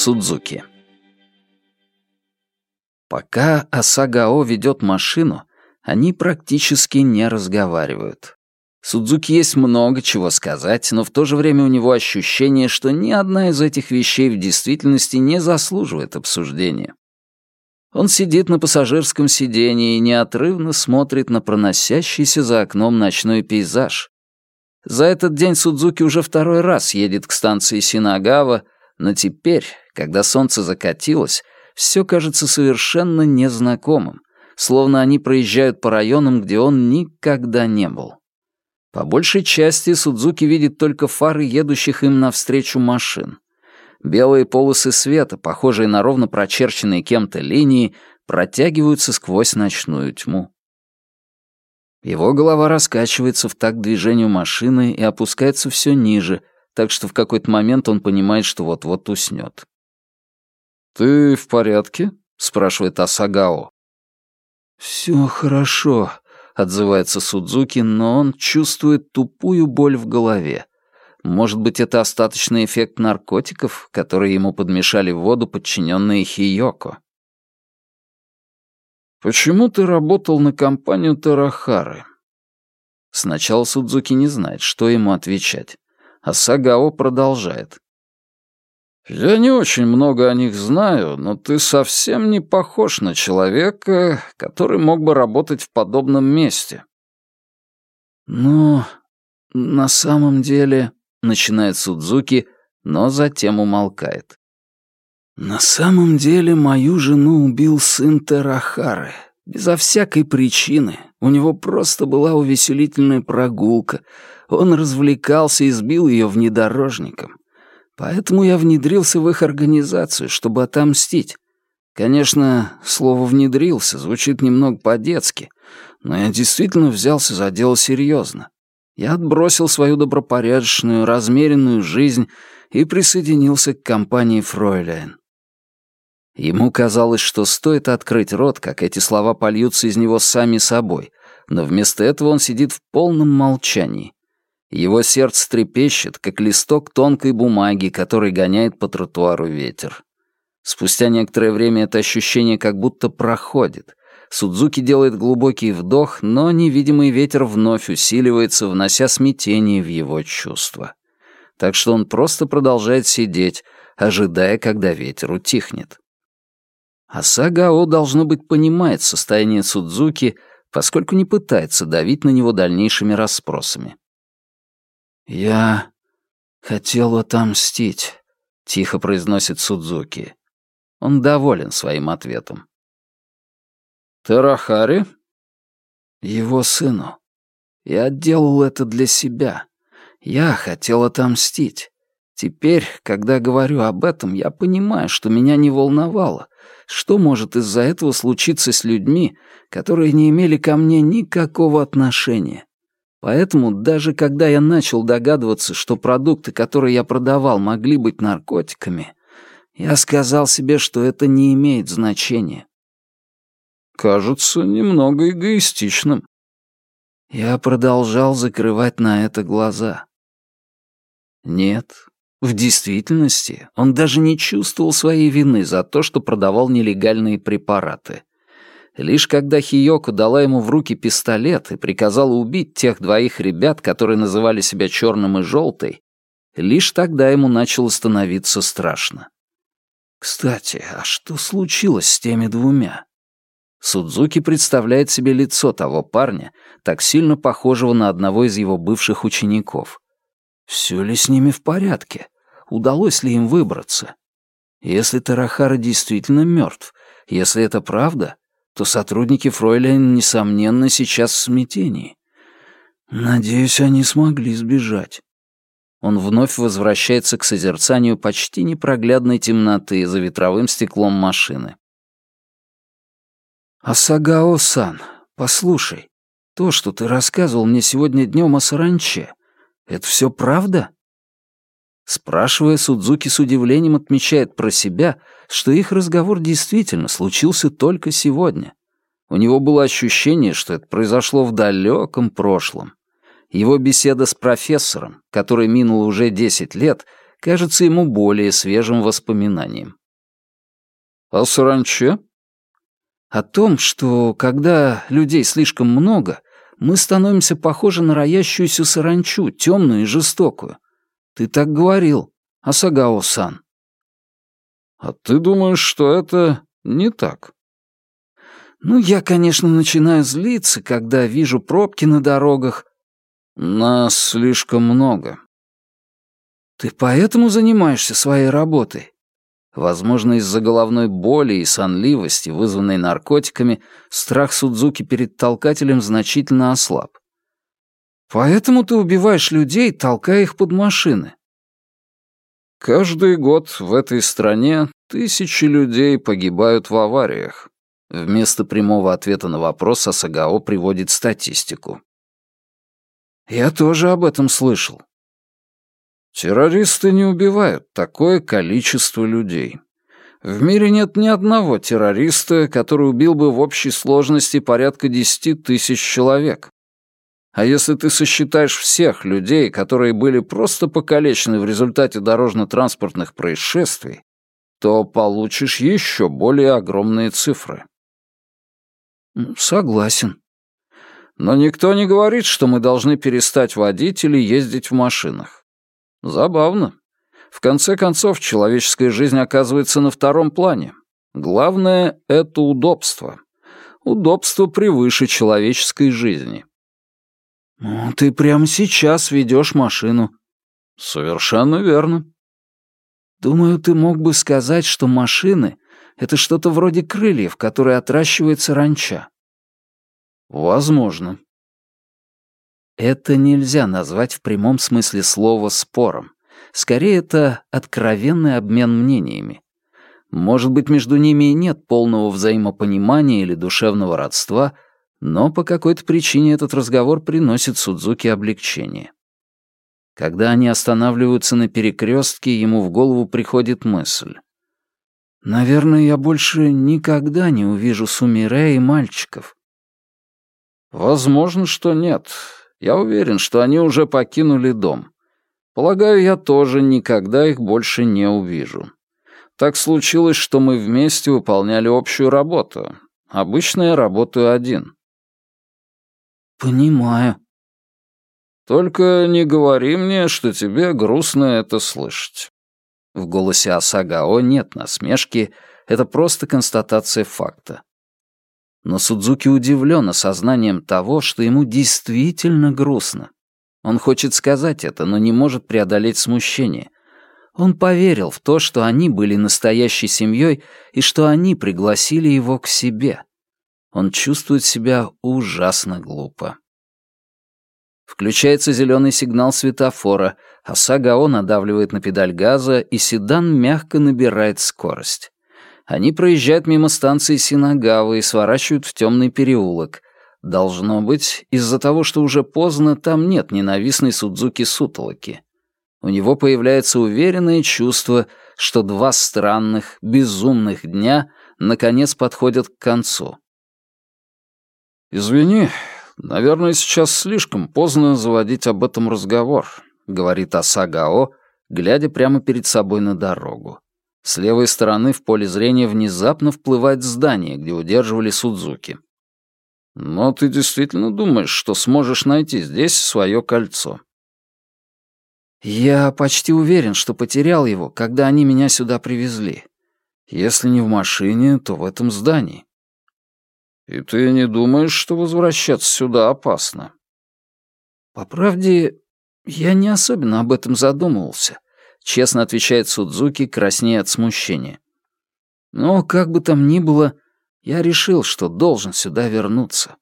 Судзуки. Пока Асагао ведет машину, они практически не разговаривают. Судзуки есть много чего сказать, но в то же время у него ощущение, что ни одна из этих вещей в действительности не заслуживает обсуждения. Он сидит на пассажирском сиденье и неотрывно смотрит на проносящийся за окном ночной пейзаж. За этот день Судзуки уже второй раз едет к станции Синагава, но теперь, когда солнце закатилось, все кажется совершенно незнакомым, словно они проезжают по районам, где он никогда не был. По большей части Судзуки видит только фары едущих им навстречу машин. Белые полосы света, похожие на ровно прочерченные кем-то линии, протягиваются сквозь ночную тьму. Его голова раскачивается в такт движению машины и опускается все ниже, так что в какой-то момент он понимает, что вот-вот уснет. «Ты в порядке?» — спрашивает Асагао. «Все хорошо», — отзывается Судзуки, но он чувствует тупую боль в голове. Может быть, это остаточный эффект наркотиков, которые ему подмешали в воду подчиненные Хиёко. «Почему ты работал на компанию Тарахары?» Сначала Судзуки не знает, что ему отвечать, а Сагао продолжает. «Я не очень много о них знаю, но ты совсем не похож на человека, который мог бы работать в подобном месте». «Ну, на самом деле...» — начинает Судзуки, но затем умолкает. «На самом деле мою жену убил сын Терахары. Безо всякой причины. У него просто была увеселительная прогулка. Он развлекался и сбил ее внедорожником. Поэтому я внедрился в их организацию, чтобы отомстить. Конечно, слово «внедрился» звучит немного по-детски, но я действительно взялся за дело серьезно. Я отбросил свою добропорядочную, размеренную жизнь и присоединился к компании «Фройляйн». Ему казалось, что стоит открыть рот, как эти слова польются из него сами собой, но вместо этого он сидит в полном молчании. Его сердце трепещет, как листок тонкой бумаги, который гоняет по тротуару ветер. Спустя некоторое время это ощущение как будто проходит. Судзуки делает глубокий вдох, но невидимый ветер вновь усиливается, внося смятение в его чувства. Так что он просто продолжает сидеть, ожидая, когда ветер утихнет. Асагао, должно быть, понимает состояние Судзуки, поскольку не пытается давить на него дальнейшими расспросами. «Я хотел отомстить», — тихо произносит Судзуки. Он доволен своим ответом. «Терахари?» «Его сыну. Я делал это для себя. Я хотел отомстить. Теперь, когда говорю об этом, я понимаю, что меня не волновало, что может из-за этого случиться с людьми, которые не имели ко мне никакого отношения. Поэтому даже когда я начал догадываться, что продукты, которые я продавал, могли быть наркотиками, я сказал себе, что это не имеет значения. Кажется немного эгоистичным. Я продолжал закрывать на это глаза. Нет, в действительности он даже не чувствовал своей вины за то, что продавал нелегальные препараты. Лишь когда Хиёко дала ему в руки пистолет и приказала убить тех двоих ребят, которые называли себя черным и желтой, лишь тогда ему начало становиться страшно. Кстати, а что случилось с теми двумя? Судзуки представляет себе лицо того парня, так сильно похожего на одного из его бывших учеников. Все ли с ними в порядке? Удалось ли им выбраться? Если Тарахара действительно мертв, если это правда, то сотрудники Фройлен, несомненно, сейчас в смятении. Надеюсь, они смогли сбежать. Он вновь возвращается к созерцанию почти непроглядной темноты за ветровым стеклом машины. «Асагао-сан, послушай, то, что ты рассказывал мне сегодня днем о саранче, это все правда?» Спрашивая, Судзуки с удивлением отмечает про себя, что их разговор действительно случился только сегодня. У него было ощущение, что это произошло в далеком прошлом. Его беседа с профессором, которой минуло уже 10 лет, кажется ему более свежим воспоминанием. «О саранче?» «О том, что когда людей слишком много, мы становимся похожи на роящуюся саранчу, темную и жестокую. Ты так говорил, Асагао-сан». «А ты думаешь, что это не так?» «Ну, я, конечно, начинаю злиться, когда вижу пробки на дорогах». «Нас слишком много». «Ты поэтому занимаешься своей работой?» Возможно, из-за головной боли и сонливости, вызванной наркотиками, страх Судзуки перед толкателем значительно ослаб. «Поэтому ты убиваешь людей, толкая их под машины?» «Каждый год в этой стране тысячи людей погибают в авариях». Вместо прямого ответа на вопрос Асагао приводит статистику. «Я тоже об этом слышал. Террористы не убивают такое количество людей. В мире нет ни одного террориста, который убил бы в общей сложности порядка десяти тысяч человек. А если ты сосчитаешь всех людей, которые были просто покалечены в результате дорожно-транспортных происшествий, то получишь еще более огромные цифры. Согласен. Но никто не говорит, что мы должны перестать водить или ездить в машинах. Забавно. В конце концов, человеческая жизнь оказывается на втором плане. Главное — это удобство. Удобство превыше человеческой жизни. Ну, ты прямо сейчас ведешь машину. Совершенно верно. Думаю, ты мог бы сказать, что машины — это что-то вроде крыльев, которые отращивается ранча. Возможно. Это нельзя назвать в прямом смысле слова спором. Скорее, это откровенный обмен мнениями. Может быть, между ними и нет полного взаимопонимания или душевного родства, но по какой-то причине этот разговор приносит Судзуки облегчение. Когда они останавливаются на перекрестке, ему в голову приходит мысль. «Наверное, я больше никогда не увижу Сумире и мальчиков». «Возможно, что нет. Я уверен, что они уже покинули дом. Полагаю, я тоже никогда их больше не увижу. Так случилось, что мы вместе выполняли общую работу. Обычно я работаю один. Понимаю. Только не говори мне, что тебе грустно это слышать. В голосе Асагао нет насмешки, это просто констатация факта. Но Судзуки удивлен осознанием того, что ему действительно грустно. Он хочет сказать это, но не может преодолеть смущение. Он поверил в то, что они были настоящей семьей и что они пригласили его к себе. Он чувствует себя ужасно глупо. Включается зеленый сигнал светофора, а Сагао надавливает на педаль газа, и седан мягко набирает скорость. Они проезжают мимо станции Синагавы и сворачивают в темный переулок. Должно быть, из-за того, что уже поздно, там нет ненавистной Судзуки Сутолоки. У него появляется уверенное чувство, что два странных, безумных дня наконец подходят к концу. «Извини, наверное, сейчас слишком поздно заводить об этом разговор», — говорит Асагао, глядя прямо перед собой на дорогу. С левой стороны в поле зрения внезапно вплывает здание, где удерживали Судзуки. «Но ты действительно думаешь, что сможешь найти здесь свое кольцо?» «Я почти уверен, что потерял его, когда они меня сюда привезли. Если не в машине, то в этом здании». «И ты не думаешь, что возвращаться сюда опасно?» «По правде, я не особенно об этом задумывался честно отвечает Судзуки, краснея от смущения. Но, как бы там ни было, я решил, что должен сюда вернуться.